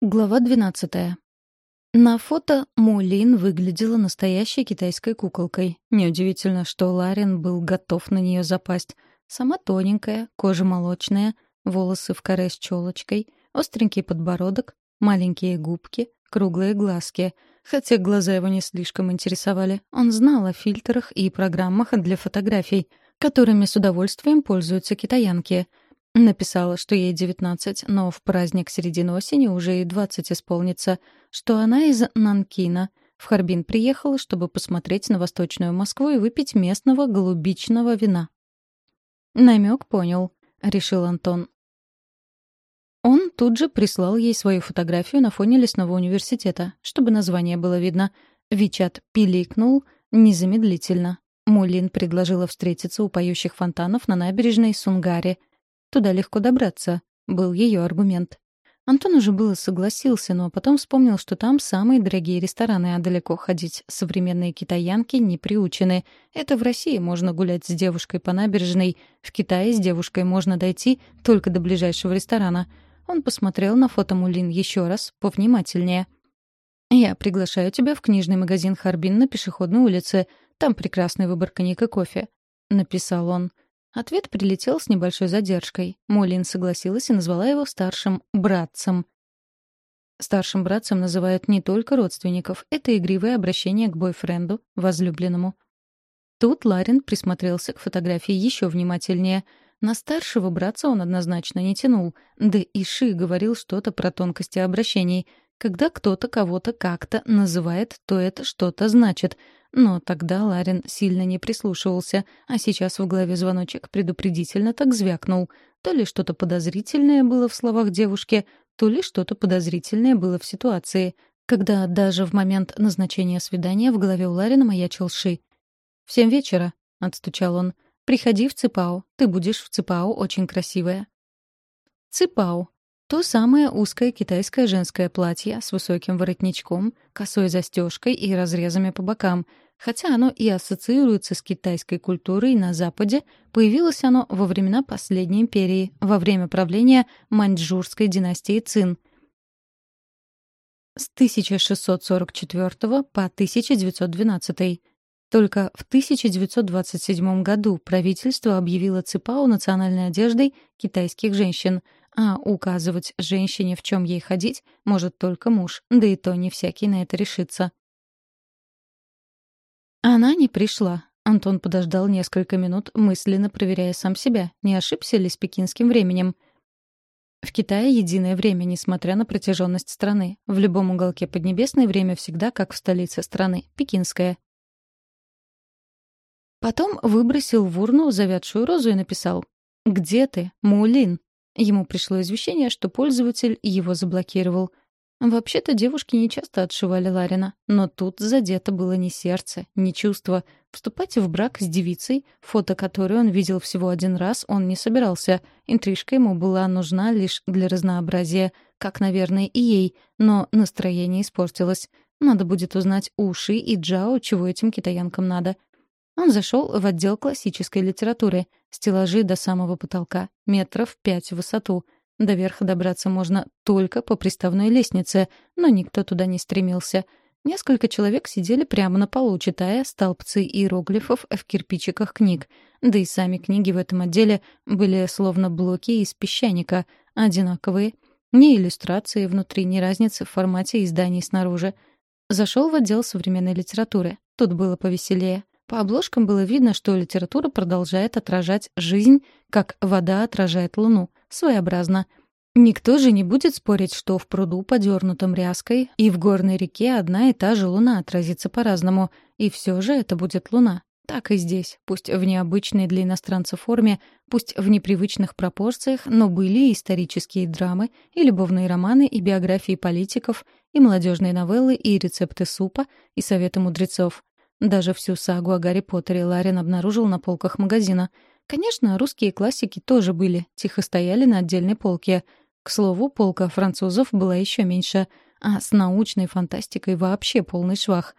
Глава 12. На фото Мулин выглядела настоящей китайской куколкой. Неудивительно, что Ларин был готов на нее запасть. Сама тоненькая, кожа молочная, волосы в коре с челочкой, остренький подбородок, маленькие губки, круглые глазки. Хотя глаза его не слишком интересовали. Он знал о фильтрах и программах для фотографий, которыми с удовольствием пользуются китаянки — Написала, что ей 19, но в праздник середины осени уже и 20 исполнится, что она из Нанкина. В Харбин приехала, чтобы посмотреть на Восточную Москву и выпить местного голубичного вина. Намек понял, решил Антон. Он тут же прислал ей свою фотографию на фоне лесного университета, чтобы название было видно. Вичат пиликнул незамедлительно. Мулин предложила встретиться у поющих фонтанов на набережной Сунгари — Туда легко добраться, был ее аргумент. Антон уже было согласился, но потом вспомнил, что там самые дорогие рестораны, а далеко ходить современные китаянки не приучены. Это в России можно гулять с девушкой по набережной, в Китае с девушкой можно дойти только до ближайшего ресторана. Он посмотрел на фото Мулин еще раз, повнимательнее. «Я приглашаю тебя в книжный магазин «Харбин» на пешеходной улице. Там прекрасный выбор коньяк и кофе», — написал он. Ответ прилетел с небольшой задержкой. Молин согласилась и назвала его старшим братцем. Старшим братцем называют не только родственников. Это игривое обращение к бойфренду, возлюбленному. Тут Ларин присмотрелся к фотографии еще внимательнее. На старшего братца он однозначно не тянул. Да и Ши говорил что-то про тонкости обращений. Когда кто-то кого-то как-то называет, то это что-то значит — но тогда Ларин сильно не прислушивался, а сейчас в голове звоночек предупредительно так звякнул. То ли что-то подозрительное было в словах девушки, то ли что-то подозрительное было в ситуации, когда даже в момент назначения свидания в голове у Ларина маячил Ши. «В вечера», — отстучал он, — «приходи в Ципао. Ты будешь в Ципао очень красивая». Ципао то самое узкое китайское женское платье с высоким воротничком, косой застежкой и разрезами по бокам. Хотя оно и ассоциируется с китайской культурой на Западе, появилось оно во времена последней империи, во время правления маньчжурской династии Цин. С 1644 по 1912. Только в 1927 году правительство объявило Ципао национальной одеждой китайских женщин — а указывать женщине, в чем ей ходить, может только муж, да и то не всякий на это решится. Она не пришла. Антон подождал несколько минут, мысленно проверяя сам себя, не ошибся ли с пекинским временем. В Китае единое время, несмотря на протяженность страны. В любом уголке Поднебесной время всегда как в столице страны, пекинское. Потом выбросил в урну завядшую розу и написал «Где ты, Мулин?» Ему пришло извещение, что пользователь его заблокировал. Вообще-то девушки не часто отшивали Ларина, но тут задето было не сердце, не чувство. Вступать в брак с девицей, фото которой он видел всего один раз, он не собирался. Интрижка ему была нужна лишь для разнообразия, как, наверное, и ей, но настроение испортилось. Надо будет узнать уши и Джао, чего этим китаянкам надо — он зашел в отдел классической литературы. Стеллажи до самого потолка, метров пять в высоту. До верха добраться можно только по приставной лестнице, но никто туда не стремился. Несколько человек сидели прямо на полу, читая столбцы иероглифов в кирпичиках книг. Да и сами книги в этом отделе были словно блоки из песчаника, одинаковые. Ни иллюстрации внутри, ни разницы в формате изданий снаружи. Зашел в отдел современной литературы. Тут было повеселее. По обложкам было видно, что литература продолжает отражать жизнь, как вода отражает луну, своеобразно. Никто же не будет спорить, что в пруду, подернутом ряской, и в горной реке одна и та же луна отразится по-разному, и все же это будет луна. Так и здесь, пусть в необычной для иностранца форме, пусть в непривычных пропорциях, но были и исторические драмы, и любовные романы, и биографии политиков, и молодежные новеллы, и рецепты супа, и советы мудрецов. Даже всю сагу о Гарри Поттере Ларин обнаружил на полках магазина. Конечно, русские классики тоже были, тихо стояли на отдельной полке. К слову, полка французов была еще меньше, а с научной фантастикой вообще полный швах.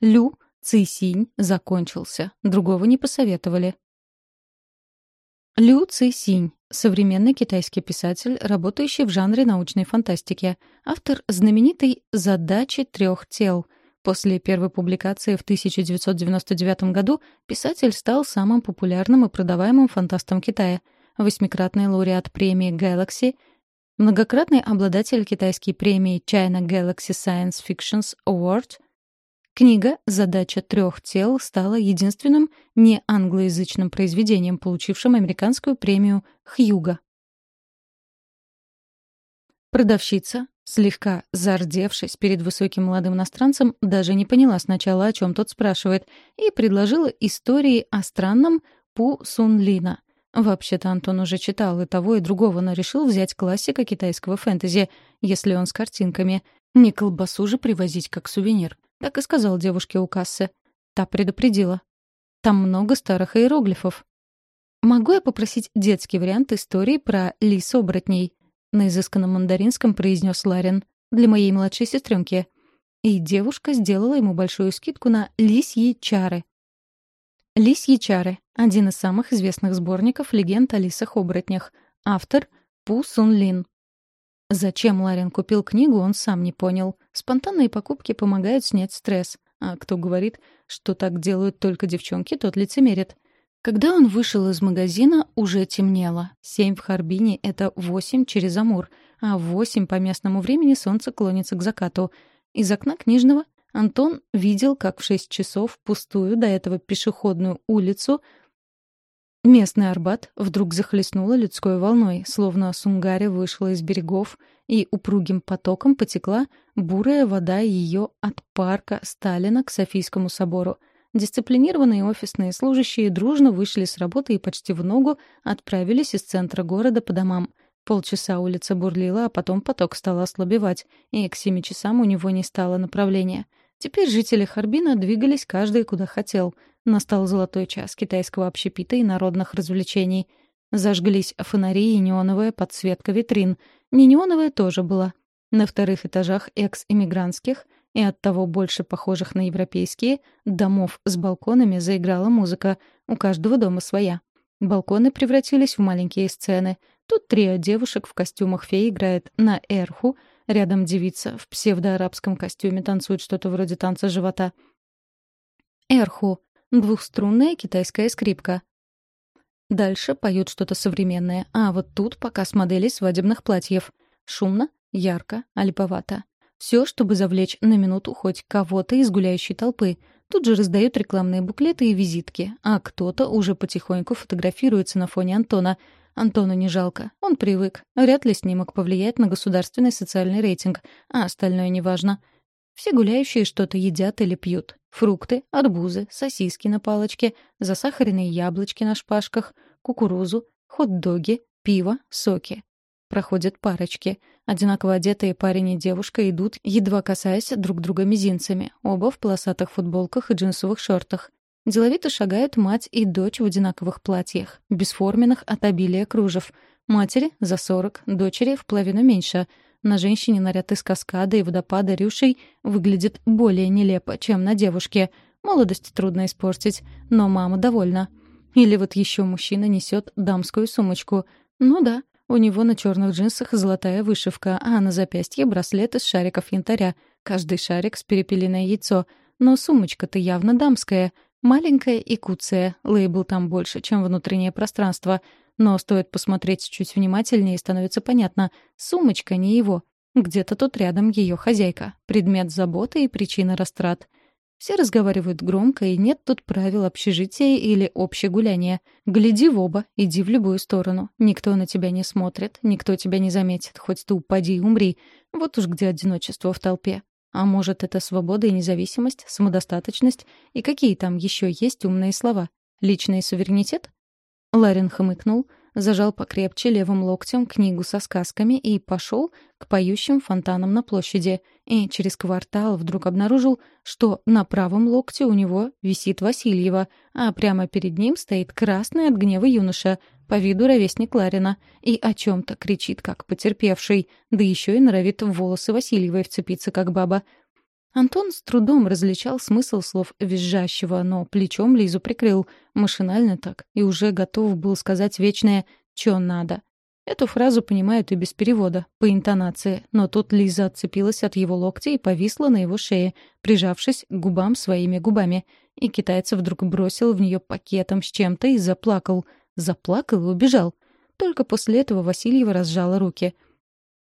Лю, Цисинь закончился, другого не посоветовали. Лю Ци Синь — современный китайский писатель, работающий в жанре научной фантастики, автор знаменитой «Задачи трех тел». После первой публикации в 1999 году писатель стал самым популярным и продаваемым фантастом Китая. Восьмикратный лауреат премии Galaxy, многократный обладатель китайской премии China Galaxy Science Fiction Award — Книга «Задача трех тел» стала единственным неанглоязычным произведением, получившим американскую премию Хьюга. Продавщица, слегка зардевшись перед высоким молодым иностранцем, даже не поняла сначала, о чем тот спрашивает, и предложила истории о странном Пу Сун Лина. Вообще-то Антон уже читал и того, и другого, но решил взять классика китайского фэнтези, если он с картинками. Не колбасу же привозить как сувенир. Так и сказал девушке у кассы. Та предупредила. Там много старых иероглифов. «Могу я попросить детский вариант истории про лис-оборотней?» На изысканном мандаринском произнес Ларин. «Для моей младшей сестренки». И девушка сделала ему большую скидку на «Лисьи чары». «Лисьи чары» — один из самых известных сборников легенд о лисах-оборотнях. Автор — Пу Сун Лин. Зачем Ларин купил книгу, он сам не понял. Спонтанные покупки помогают снять стресс. А кто говорит, что так делают только девчонки, тот лицемерит. Когда он вышел из магазина, уже темнело. Семь в Харбине — это восемь через Амур, а восемь по местному времени солнце клонится к закату. Из окна книжного Антон видел, как в шесть часов пустую до этого пешеходную улицу — Местный Арбат вдруг захлестнуло людской волной, словно Сунгаре вышла из берегов, и упругим потоком потекла бурая вода ее от парка Сталина к Софийскому собору. Дисциплинированные офисные служащие дружно вышли с работы и почти в ногу отправились из центра города по домам. Полчаса улица бурлила, а потом поток стал ослабевать, и к семи часам у него не стало направления. Теперь жители Харбина двигались каждый куда хотел — Настал золотой час китайского общепита и народных развлечений. Зажглись фонари и неоновая подсветка витрин. Не неоновая тоже была. На вторых этажах экс-иммигрантских и оттого больше похожих на европейские домов с балконами заиграла музыка. У каждого дома своя. Балконы превратились в маленькие сцены. Тут трио девушек в костюмах феи играет на эрху, рядом девица в псевдоарабском костюме танцует что-то вроде танца живота. Эрху Двухструнная китайская скрипка. Дальше поют что-то современное, а вот тут показ моделей свадебных платьев. Шумно, ярко, альповато. Все, чтобы завлечь на минуту хоть кого-то из гуляющей толпы. Тут же раздают рекламные буклеты и визитки, а кто-то уже потихоньку фотографируется на фоне Антона. Антону не жалко, он привык. Вряд ли снимок повлияет на государственный социальный рейтинг, а остальное неважно. Все гуляющие что-то едят или пьют. Фрукты, арбузы, сосиски на палочке, засахаренные яблочки на шпажках, кукурузу, хот-доги, пиво, соки. Проходят парочки. Одинаково одетые парень и девушка идут, едва касаясь друг друга мизинцами, оба в полосатых футболках и джинсовых шортах. Деловито шагают мать и дочь в одинаковых платьях, бесформенных от обилия кружев. Матери — за сорок, дочери — в половину меньше — на женщине наряд из каскада и водопада рюшей выглядит более нелепо, чем на девушке. Молодость трудно испортить, но мама довольна. Или вот еще мужчина несет дамскую сумочку. Ну да, у него на черных джинсах золотая вышивка, а на запястье браслет из шариков янтаря. Каждый шарик с перепелиное яйцо. Но сумочка-то явно дамская. Маленькая и куцая. Лейбл там больше, чем внутреннее пространство — но стоит посмотреть чуть внимательнее, становится понятно. Сумочка не его. Где-то тут рядом ее хозяйка. Предмет заботы и причина растрат. Все разговаривают громко, и нет тут правил общежития или общегуляния. Гляди в оба, иди в любую сторону. Никто на тебя не смотрит, никто тебя не заметит, хоть ты упади и умри. Вот уж где одиночество в толпе. А может, это свобода и независимость, самодостаточность? И какие там еще есть умные слова? Личный суверенитет? Ларин хмыкнул, зажал покрепче левым локтем книгу со сказками и пошел к поющим фонтанам на площади. И через квартал вдруг обнаружил, что на правом локте у него висит Васильева, а прямо перед ним стоит красный от гнева юноша, по виду ровесник Ларина, и о чем-то кричит, как потерпевший, да еще и норовит в волосы Васильевой вцепиться, как баба. Антон с трудом различал смысл слов визжащего, но плечом Лизу прикрыл, машинально так, и уже готов был сказать вечное «чё надо». Эту фразу понимают и без перевода, по интонации, но тут Лиза отцепилась от его локтя и повисла на его шее, прижавшись к губам своими губами. И китаец вдруг бросил в нее пакетом с чем-то и заплакал. Заплакал и убежал. Только после этого Васильева разжала руки.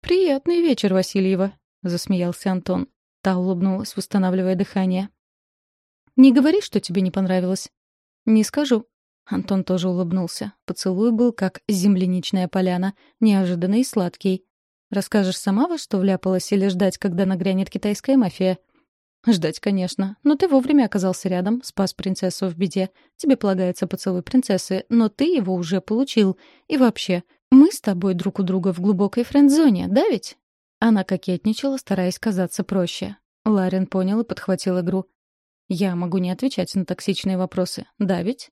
«Приятный вечер, Васильева», — засмеялся Антон. Та улыбнулась, восстанавливая дыхание. «Не говори, что тебе не понравилось». «Не скажу». Антон тоже улыбнулся. Поцелуй был как земляничная поляна, неожиданный и сладкий. «Расскажешь сама, во что вляпалась, или ждать, когда нагрянет китайская мафия?» «Ждать, конечно. Но ты вовремя оказался рядом, спас принцессу в беде. Тебе полагается поцелуй принцессы, но ты его уже получил. И вообще, мы с тобой друг у друга в глубокой френд-зоне, да ведь?» Она кокетничала, стараясь казаться проще. Ларин понял и подхватил игру. «Я могу не отвечать на токсичные вопросы. Да ведь?»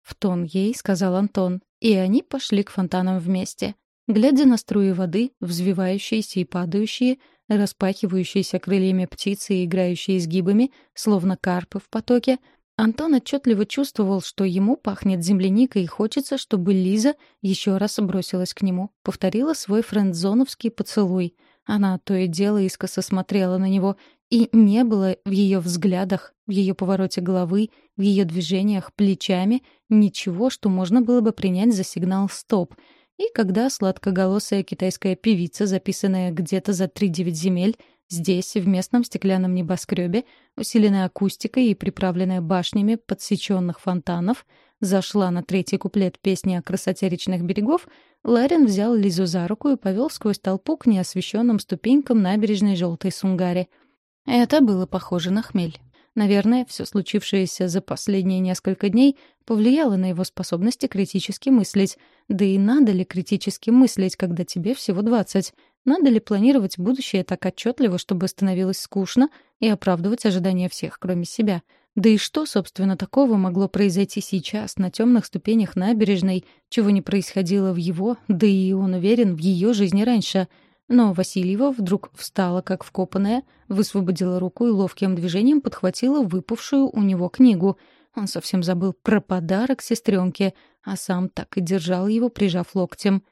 В тон ей сказал Антон, и они пошли к фонтанам вместе. Глядя на струи воды, взвивающиеся и падающие, распахивающиеся крыльями птицы и играющие изгибами, словно карпы в потоке, Антон отчетливо чувствовал, что ему пахнет земляникой и хочется, чтобы Лиза еще раз бросилась к нему, повторила свой френдзоновский поцелуй — она то и дело искоса смотрела на него, и не было в ее взглядах, в ее повороте головы, в ее движениях плечами ничего, что можно было бы принять за сигнал «стоп». И когда сладкоголосая китайская певица, записанная где-то за три-девять земель, здесь, в местном стеклянном небоскребе, усиленная акустикой и приправленная башнями подсеченных фонтанов, зашла на третий куплет песни о красоте речных берегов, Ларин взял Лизу за руку и повел сквозь толпу к неосвещенным ступенькам набережной Желтой Сунгари. Это было похоже на хмель. Наверное, все случившееся за последние несколько дней повлияло на его способности критически мыслить. Да и надо ли критически мыслить, когда тебе всего двадцать? Надо ли планировать будущее так отчетливо, чтобы становилось скучно и оправдывать ожидания всех, кроме себя? Да и что, собственно, такого могло произойти сейчас, на темных ступенях набережной, чего не происходило в его, да и, он уверен, в ее жизни раньше? Но Васильева вдруг встала, как вкопанная, высвободила руку и ловким движением подхватила выпавшую у него книгу. Он совсем забыл про подарок сестренке, а сам так и держал его, прижав локтем.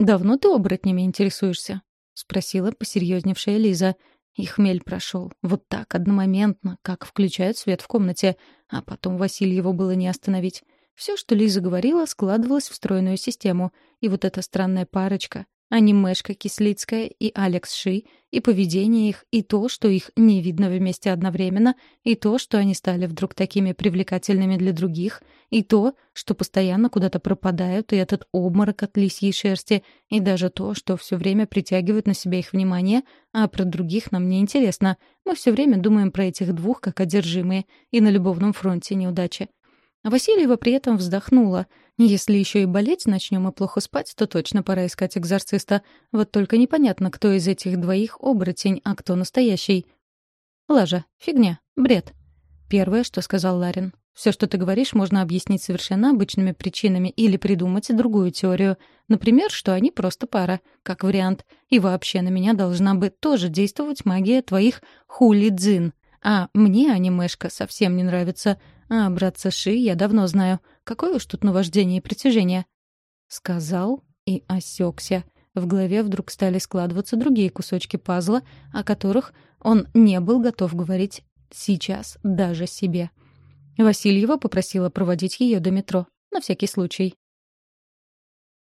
«Давно ты оборотнями интересуешься?» — спросила посерьезневшая Лиза. И хмель прошел. Вот так, одномоментно, как включают свет в комнате. А потом Васильеву было не остановить. Все, что Лиза говорила, складывалось в стройную систему. И вот эта странная парочка, анимешка Кислицкая и Алекс Ши, и поведение их, и то, что их не видно вместе одновременно, и то, что они стали вдруг такими привлекательными для других, и то, что постоянно куда-то пропадают, и этот обморок от лисьей шерсти, и даже то, что все время притягивают на себя их внимание, а про других нам не интересно. Мы все время думаем про этих двух как одержимые, и на любовном фронте неудачи. Васильева при этом вздохнула. Если еще и болеть начнем и плохо спать, то точно пора искать экзорциста. Вот только непонятно, кто из этих двоих оборотень, а кто настоящий. Лажа, фигня, бред. Первое, что сказал Ларин. Все, что ты говоришь, можно объяснить совершенно обычными причинами или придумать другую теорию. Например, что они просто пара, как вариант. И вообще на меня должна бы тоже действовать магия твоих хули-дзин. А мне анимешка совсем не нравится. А братца Ши я давно знаю. Какое уж тут наваждение и притяжение. Сказал и осекся. В голове вдруг стали складываться другие кусочки пазла, о которых он не был готов говорить сейчас даже себе. Васильева попросила проводить ее до метро. На всякий случай.